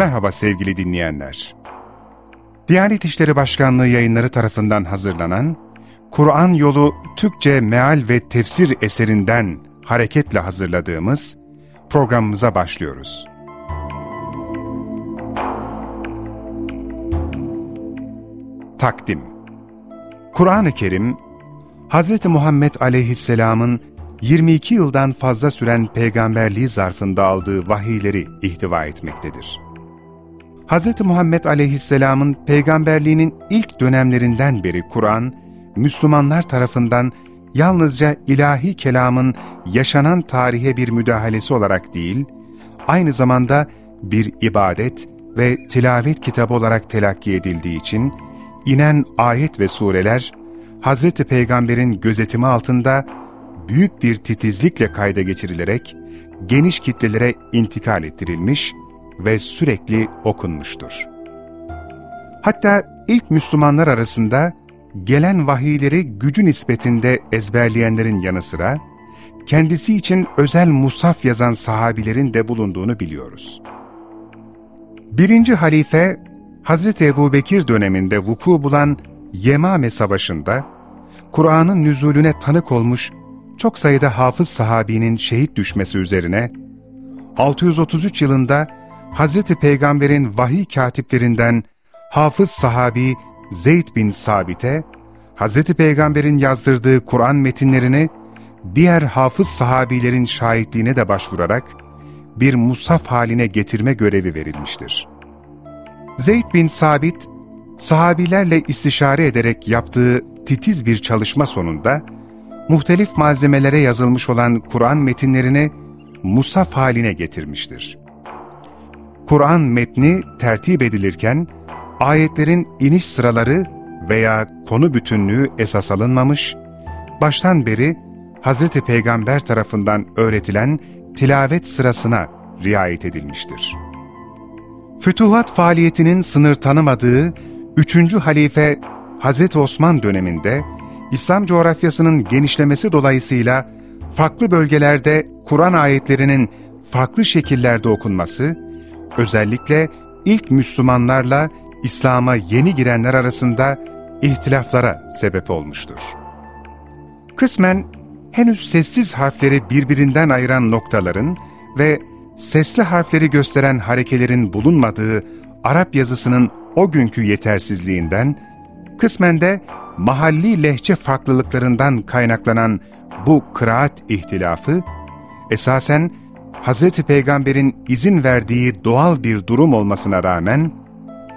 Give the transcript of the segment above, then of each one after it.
Merhaba sevgili dinleyenler. Diyanet İşleri Başkanlığı yayınları tarafından hazırlanan Kur'an Yolu Türkçe Meal ve Tefsir eserinden hareketle hazırladığımız programımıza başlıyoruz. Takdim Kur'an-ı Kerim, Hz. Muhammed Aleyhisselam'ın 22 yıldan fazla süren peygamberliği zarfında aldığı vahiyleri ihtiva etmektedir. Hz. Muhammed aleyhisselamın peygamberliğinin ilk dönemlerinden beri Kur'an, Müslümanlar tarafından yalnızca ilahi kelamın yaşanan tarihe bir müdahalesi olarak değil, aynı zamanda bir ibadet ve tilavet kitabı olarak telakki edildiği için, inen ayet ve sureler, Hz. Peygamber'in gözetimi altında büyük bir titizlikle kayda geçirilerek, geniş kitlelere intikal ettirilmiş ve sürekli okunmuştur. Hatta ilk Müslümanlar arasında gelen vahiyleri gücü nispetinde ezberleyenlerin yanı sıra, kendisi için özel musaf yazan sahabilerin de bulunduğunu biliyoruz. Birinci halife, Hazreti Ebu Bekir döneminde vuku bulan Yemame Savaşı'nda, Kur'an'ın nüzulüne tanık olmuş çok sayıda hafız sahabinin şehit düşmesi üzerine, 633 yılında Hazreti Peygamber'in vahiy katiplerinden hafız sahabi Zeyd bin Sabit'e, Hazreti Peygamber'in yazdırdığı Kur'an metinlerini diğer hafız sahabilerin şahitliğine de başvurarak bir musaf haline getirme görevi verilmiştir. Zeyd bin Sabit, sahabilerle istişare ederek yaptığı titiz bir çalışma sonunda, muhtelif malzemelere yazılmış olan Kur'an metinlerini musaf haline getirmiştir. Kur'an metni tertip edilirken, ayetlerin iniş sıraları veya konu bütünlüğü esas alınmamış, baştan beri Hz. Peygamber tarafından öğretilen tilavet sırasına riayet edilmiştir. Fütuhat faaliyetinin sınır tanımadığı 3. halife Hz. Osman döneminde, İslam coğrafyasının genişlemesi dolayısıyla farklı bölgelerde Kur'an ayetlerinin farklı şekillerde okunması, özellikle ilk Müslümanlarla İslam'a yeni girenler arasında ihtilaflara sebep olmuştur. Kısmen henüz sessiz harfleri birbirinden ayıran noktaların ve sesli harfleri gösteren harekelerin bulunmadığı Arap yazısının o günkü yetersizliğinden, kısmen de mahalli lehçe farklılıklarından kaynaklanan bu kıraat ihtilafı, esasen Hazreti Peygamber'in izin verdiği doğal bir durum olmasına rağmen,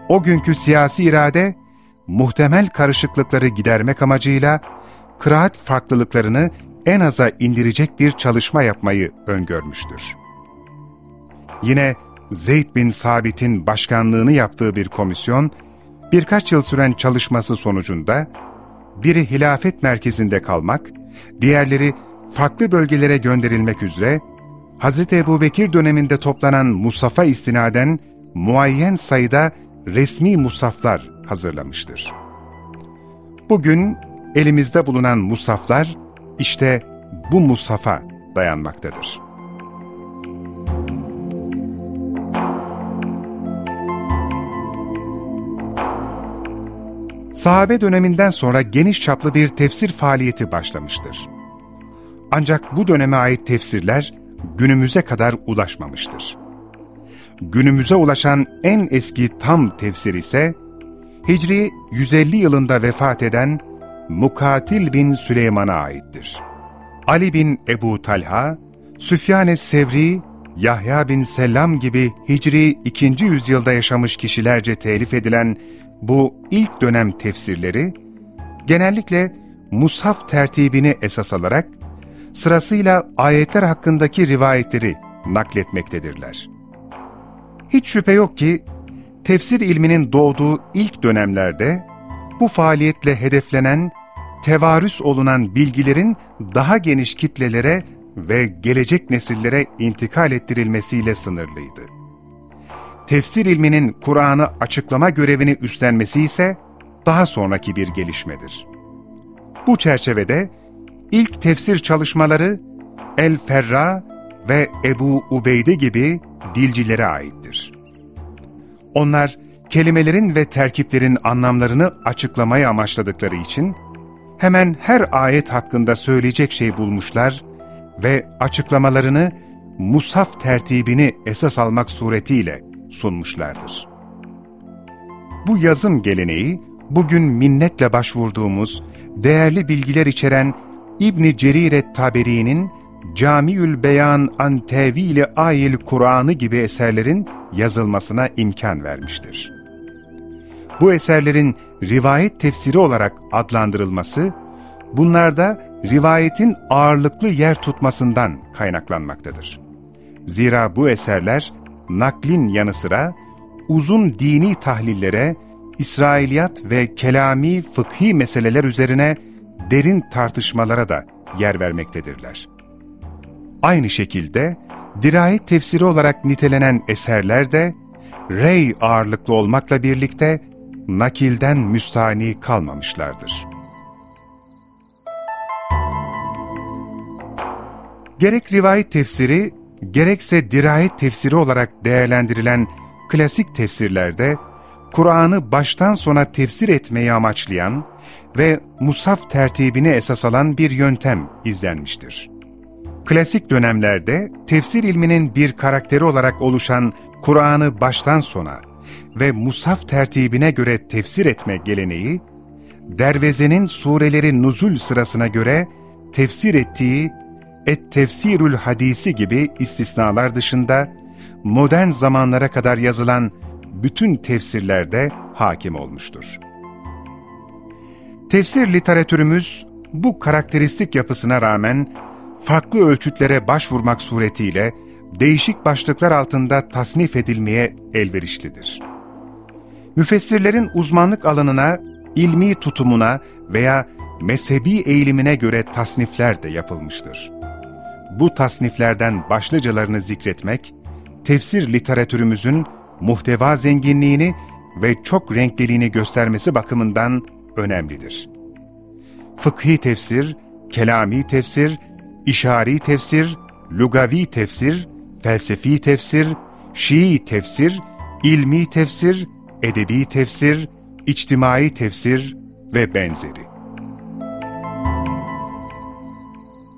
o günkü siyasi irade, muhtemel karışıklıkları gidermek amacıyla, kıraat farklılıklarını en aza indirecek bir çalışma yapmayı öngörmüştür. Yine Zeyd bin Sabit'in başkanlığını yaptığı bir komisyon, birkaç yıl süren çalışması sonucunda, biri hilafet merkezinde kalmak, diğerleri farklı bölgelere gönderilmek üzere Hz. Ebu Bekir döneminde toplanan Musaf'a istinaden muayyen sayıda resmi musaflar hazırlamıştır. Bugün elimizde bulunan musaflar işte bu musafa dayanmaktadır. Sahabe döneminden sonra geniş çaplı bir tefsir faaliyeti başlamıştır. Ancak bu döneme ait tefsirler günümüze kadar ulaşmamıştır. Günümüze ulaşan en eski tam tefsir ise Hicri 150 yılında vefat eden Mukatil bin Süleyman'a aittir. Ali bin Ebu Talha, Süfyan-ı Sevri, Yahya bin Selam gibi Hicri 2. yüzyılda yaşamış kişilerce telif edilen bu ilk dönem tefsirleri, genellikle mushaf tertibini esas alarak sırasıyla ayetler hakkındaki rivayetleri nakletmektedirler. Hiç şüphe yok ki tefsir ilminin doğduğu ilk dönemlerde bu faaliyetle hedeflenen, tevarüs olunan bilgilerin daha geniş kitlelere ve gelecek nesillere intikal ettirilmesiyle sınırlıydı. Tefsir ilminin Kur'an'ı açıklama görevini üstlenmesi ise daha sonraki bir gelişmedir. Bu çerçevede ilk tefsir çalışmaları El-Ferra ve Ebu Ubeyde gibi dilcilere aittir. Onlar kelimelerin ve terkiplerin anlamlarını açıklamaya amaçladıkları için hemen her ayet hakkında söyleyecek şey bulmuşlar ve açıklamalarını musaf tertibini esas almak suretiyle sunmuşlardır. Bu yazım geleneği bugün minnetle başvurduğumuz değerli bilgiler içeren İbn Cerire Taberi'nin Camiül Beyan an Tevili Ayil Kur'an'ı gibi eserlerin yazılmasına imkan vermiştir. Bu eserlerin rivayet tefsiri olarak adlandırılması, bunlarda rivayetin ağırlıklı yer tutmasından kaynaklanmaktadır. Zira bu eserler naklin yanı sıra uzun dini tahlillere, İsrailiyat ve kelami fıkhi meseleler üzerine derin tartışmalara da yer vermektedirler. Aynı şekilde dirayet tefsiri olarak nitelenen eserler de rey ağırlıklı olmakla birlikte nakilden müstani kalmamışlardır. Gerek rivayet tefsiri, gerekse dirayet tefsiri olarak değerlendirilen klasik tefsirlerde, Kur'an'ı baştan sona tefsir etmeyi amaçlayan ve musaf tertibini esas alan bir yöntem izlenmiştir. Klasik dönemlerde tefsir ilminin bir karakteri olarak oluşan Kur'an'ı baştan sona ve musaf tertibine göre tefsir etme geleneği, Derveze'nin sureleri nuzul sırasına göre tefsir ettiği Et-Tefsirül Hadisi gibi istisnalar dışında modern zamanlara kadar yazılan bütün tefsirlerde hakim olmuştur. Tefsir literatürümüz bu karakteristik yapısına rağmen farklı ölçütlere başvurmak suretiyle değişik başlıklar altında tasnif edilmeye elverişlidir. Müfessirlerin uzmanlık alanına, ilmi tutumuna veya mezhebi eğilimine göre tasnifler de yapılmıştır. Bu tasniflerden başlıcalarını zikretmek, tefsir literatürümüzün muhteva zenginliğini ve çok renkliliğini göstermesi bakımından önemlidir. Fıkhi tefsir, kelami tefsir, işari tefsir, lugavi tefsir, felsefi tefsir, şii tefsir, ilmi tefsir, edebi tefsir, içtimai tefsir ve benzeri.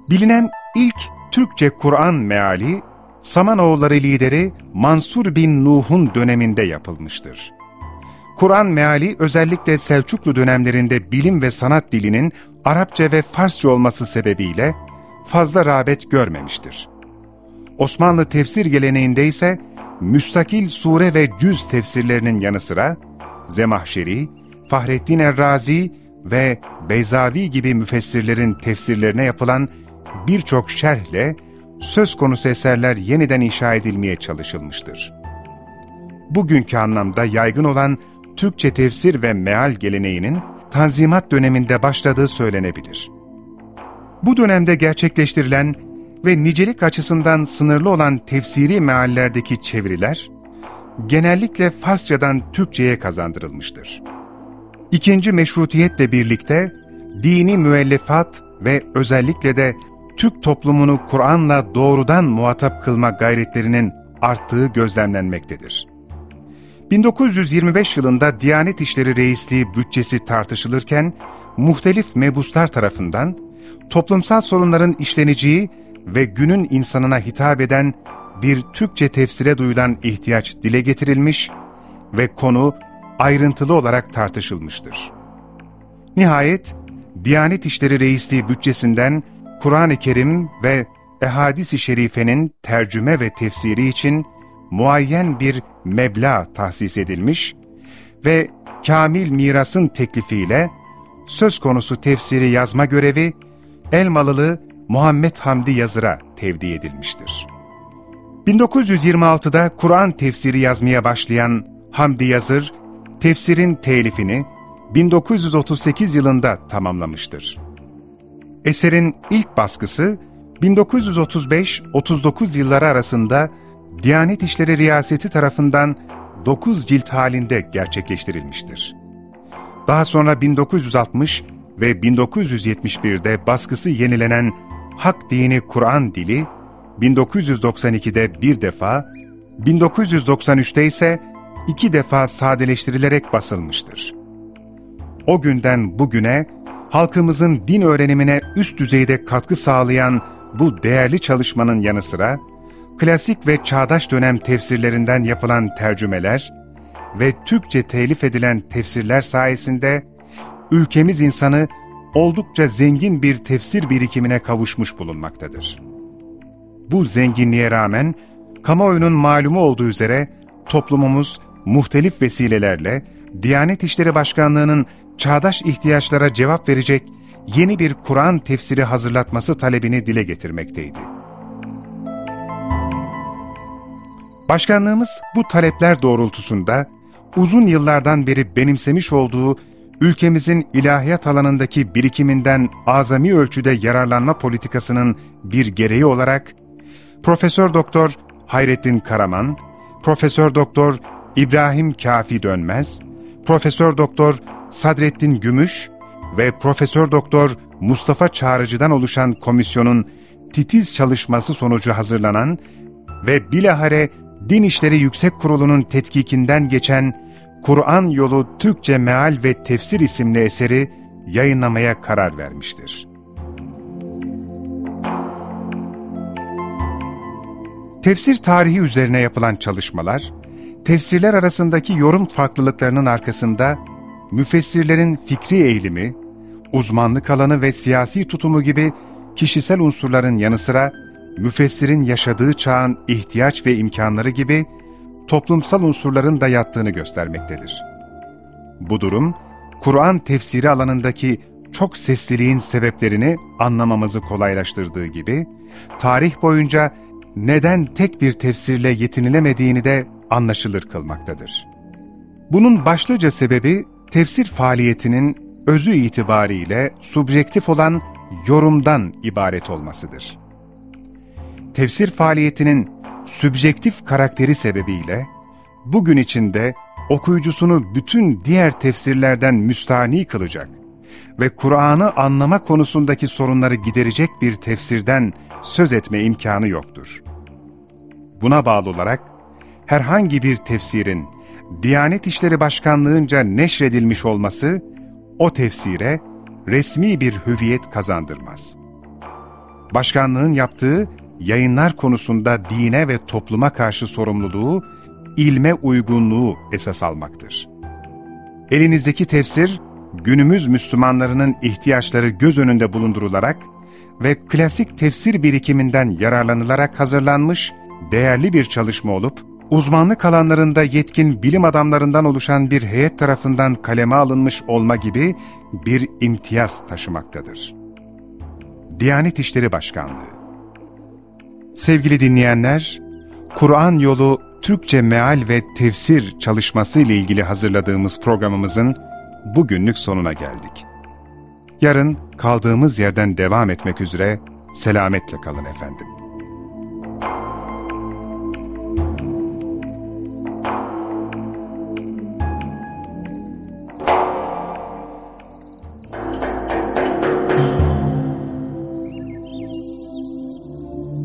Bilinen ilk Türkçe Kur'an meali, Samanoğulları lideri Mansur bin Nuh'un döneminde yapılmıştır. Kur'an meali özellikle Selçuklu dönemlerinde bilim ve sanat dilinin Arapça ve Farsça olması sebebiyle fazla rağbet görmemiştir. Osmanlı tefsir geleneğinde ise müstakil sure ve cüz tefsirlerinin yanı sıra Zemahşeri, Fahrettin Errazi ve Beyzavi gibi müfessirlerin tefsirlerine yapılan birçok şerhle söz konusu eserler yeniden inşa edilmeye çalışılmıştır. Bugünkü anlamda yaygın olan Türkçe tefsir ve meal geleneğinin Tanzimat döneminde başladığı söylenebilir. Bu dönemde gerçekleştirilen ve nicelik açısından sınırlı olan tefsiri meallerdeki çeviriler, genellikle Farsçadan Türkçe'ye kazandırılmıştır. İkinci meşrutiyetle birlikte dini müellefat ve özellikle de Türk toplumunu Kur'an'la doğrudan muhatap kılma gayretlerinin arttığı gözlemlenmektedir. 1925 yılında Diyanet İşleri Reisliği bütçesi tartışılırken, muhtelif mebuslar tarafından toplumsal sorunların işleneceği ve günün insanına hitap eden bir Türkçe tefsire duyulan ihtiyaç dile getirilmiş ve konu ayrıntılı olarak tartışılmıştır. Nihayet, Diyanet İşleri Reisliği bütçesinden Kur'an-ı Kerim ve Ehadis-i Şerife'nin tercüme ve tefsiri için muayyen bir meblağ tahsis edilmiş ve kamil mirasın teklifiyle söz konusu tefsiri yazma görevi Elmalılı Muhammed Hamdi Yazır'a tevdi edilmiştir. 1926'da Kur'an tefsiri yazmaya başlayan Hamdi Yazır, tefsirin telifini 1938 yılında tamamlamıştır. Eserin ilk baskısı 1935-39 yılları arasında Diyanet İşleri Riyaseti tarafından 9 cilt halinde gerçekleştirilmiştir. Daha sonra 1960 ve 1971'de baskısı yenilenen Hak Dini Kur'an Dili, 1992'de bir defa, 1993'te ise iki defa sadeleştirilerek basılmıştır. O günden bugüne halkımızın din öğrenimine üst düzeyde katkı sağlayan bu değerli çalışmanın yanı sıra, klasik ve çağdaş dönem tefsirlerinden yapılan tercümeler ve Türkçe telif edilen tefsirler sayesinde ülkemiz insanı oldukça zengin bir tefsir birikimine kavuşmuş bulunmaktadır. Bu zenginliğe rağmen kamuoyunun malumu olduğu üzere toplumumuz muhtelif vesilelerle Diyanet İşleri Başkanlığı'nın çağdaş ihtiyaçlara cevap verecek yeni bir Kur'an tefsiri hazırlatması talebini dile getirmekteydi. Başkanlığımız bu talepler doğrultusunda uzun yıllardan beri benimsemiş olduğu ülkemizin ilahiyat alanındaki birikiminden azami ölçüde yararlanma politikasının bir gereği olarak Profesör Doktor Hayrettin Karaman, Profesör Doktor İbrahim Kafi Dönmez, Profesör Doktor Sadrettin Gümüş ve Profesör Doktor Mustafa Çağrıcı'dan oluşan komisyonun titiz çalışması sonucu hazırlanan ve bilahare Din İşleri Yüksek Kurulu'nun tetkikinden geçen Kur'an Yolu Türkçe Meal ve Tefsir isimli eseri yayınlamaya karar vermiştir. Tefsir tarihi üzerine yapılan çalışmalar, tefsirler arasındaki yorum farklılıklarının arkasında müfessirlerin fikri eğilimi, uzmanlık alanı ve siyasi tutumu gibi kişisel unsurların yanı sıra müfessirin yaşadığı çağın ihtiyaç ve imkanları gibi toplumsal unsurların da yattığını göstermektedir. Bu durum, Kur'an tefsiri alanındaki çok sesliliğin sebeplerini anlamamızı kolaylaştırdığı gibi, tarih boyunca neden tek bir tefsirle yetinilemediğini de anlaşılır kılmaktadır. Bunun başlıca sebebi, tefsir faaliyetinin özü itibariyle subjektif olan yorumdan ibaret olmasıdır. Tefsir faaliyetinin sübjektif karakteri sebebiyle bugün içinde okuyucusunu bütün diğer tefsirlerden müstani kılacak ve Kur'an'ı anlama konusundaki sorunları giderecek bir tefsirden söz etme imkanı yoktur. Buna bağlı olarak herhangi bir tefsirin Diyanet İşleri Başkanlığı'nca neşredilmiş olması o tefsire resmi bir hüviyet kazandırmaz. Başkanlığın yaptığı yayınlar konusunda dine ve topluma karşı sorumluluğu, ilme uygunluğu esas almaktır. Elinizdeki tefsir, günümüz Müslümanlarının ihtiyaçları göz önünde bulundurularak ve klasik tefsir birikiminden yararlanılarak hazırlanmış değerli bir çalışma olup, uzmanlık alanlarında yetkin bilim adamlarından oluşan bir heyet tarafından kaleme alınmış olma gibi bir imtiyaz taşımaktadır. Diyanet İşleri Başkanlığı Sevgili dinleyenler, Kur'an yolu Türkçe meal ve tefsir çalışması ile ilgili hazırladığımız programımızın bugünlük sonuna geldik. Yarın kaldığımız yerden devam etmek üzere selametle kalın efendim.